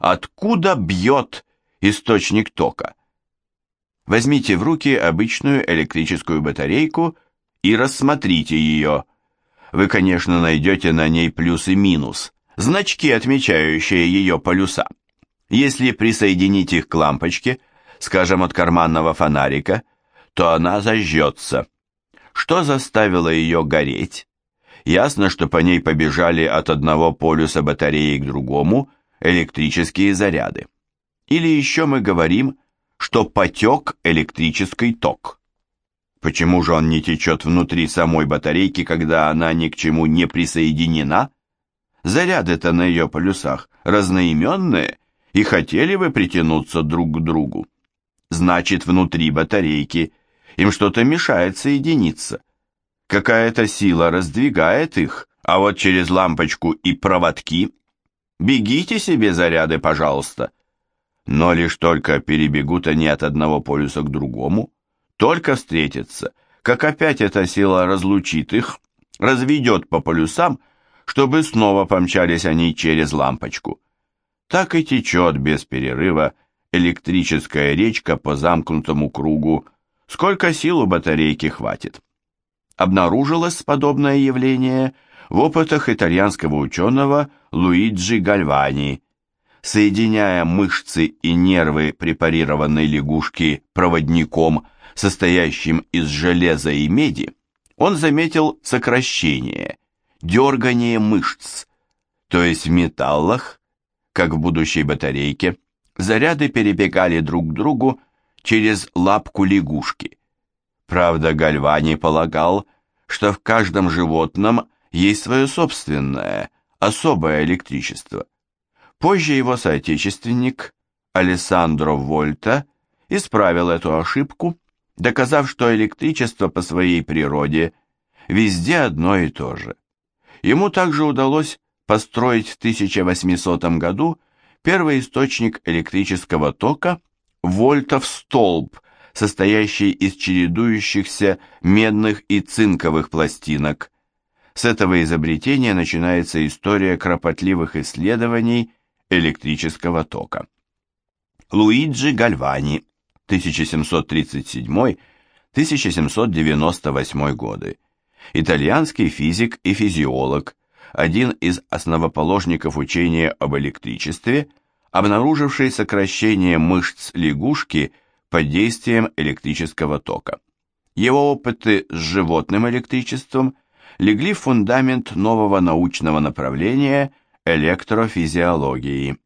откуда бьет источник тока. Возьмите в руки обычную электрическую батарейку и рассмотрите ее. Вы, конечно, найдете на ней плюс и минус, значки, отмечающие ее полюса. Если присоединить их к лампочке, скажем, от карманного фонарика, то она зажжется. Что заставило ее гореть? Ясно, что по ней побежали от одного полюса батареи к другому электрические заряды. Или еще мы говорим, что потек электрический ток. Почему же он не течет внутри самой батарейки, когда она ни к чему не присоединена? Заряды-то на ее полюсах разноименные, и хотели бы притянуться друг к другу. Значит, внутри батарейки им что-то мешает соединиться. Какая-то сила раздвигает их, а вот через лампочку и проводки бегите себе заряды, пожалуйста. Но лишь только перебегут они от одного полюса к другому, только встретятся, как опять эта сила разлучит их, разведет по полюсам, чтобы снова помчались они через лампочку. Так и течет без перерыва электрическая речка по замкнутому кругу, сколько сил у батарейки хватит. Обнаружилось подобное явление в опытах итальянского ученого Луиджи Гальвани. Соединяя мышцы и нервы препарированной лягушки проводником – состоящим из железа и меди, он заметил сокращение, дергание мышц, то есть в металлах, как в будущей батарейке, заряды перебегали друг к другу через лапку лягушки. Правда, Гальвани полагал, что в каждом животном есть свое собственное, особое электричество. Позже его соотечественник Алессандро Вольта исправил эту ошибку доказав, что электричество по своей природе везде одно и то же. Ему также удалось построить в 1800 году первый источник электрического тока – вольтов столб, состоящий из чередующихся медных и цинковых пластинок. С этого изобретения начинается история кропотливых исследований электрического тока. Луиджи Гальвани 1737-1798 годы, итальянский физик и физиолог, один из основоположников учения об электричестве, обнаруживший сокращение мышц лягушки под действием электрического тока. Его опыты с животным электричеством легли в фундамент нового научного направления электрофизиологии.